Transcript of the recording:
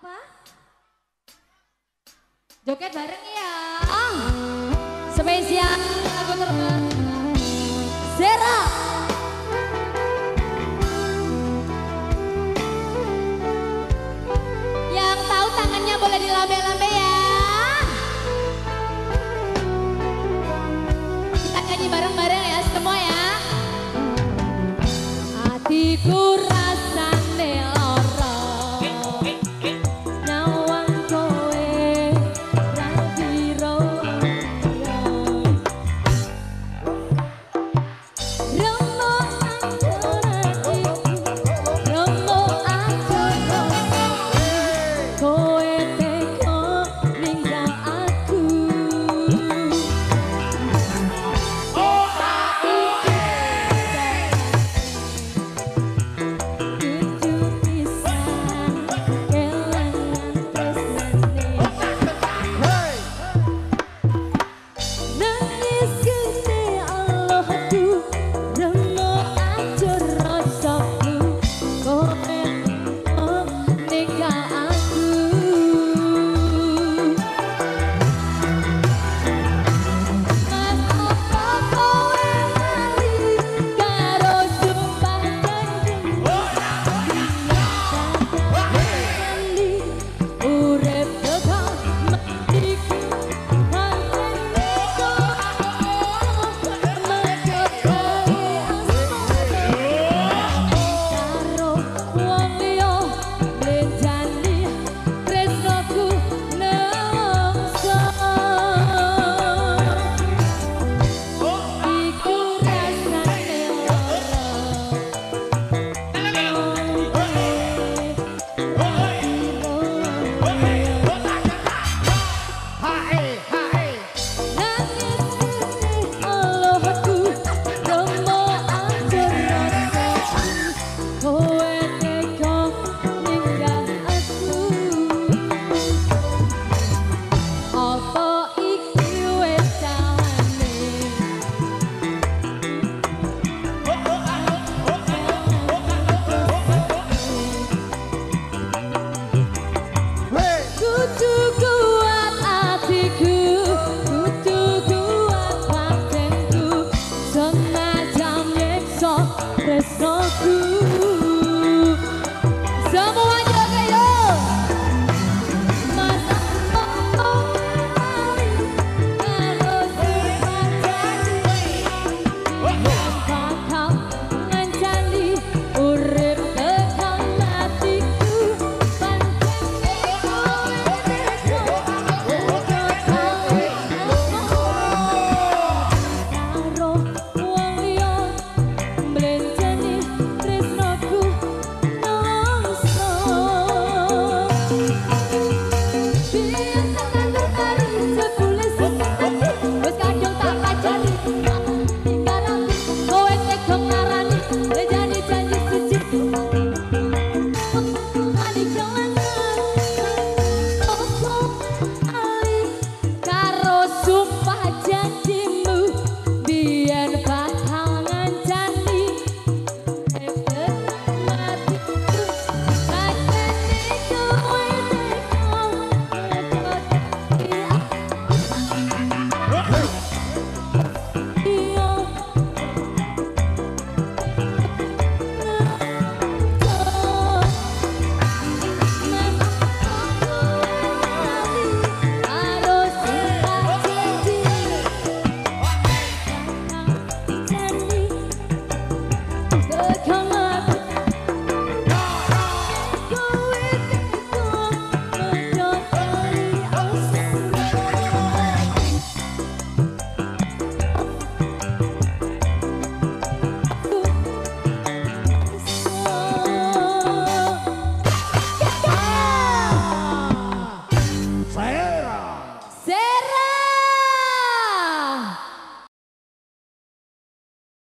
apa? Joget bareng ya. Ah, spesial lagu terbaru. Zera. Yang tahu tangannya boleh dilambe-lambe ya. Kita nyanyi bareng-bareng ya semua ya. Hatiku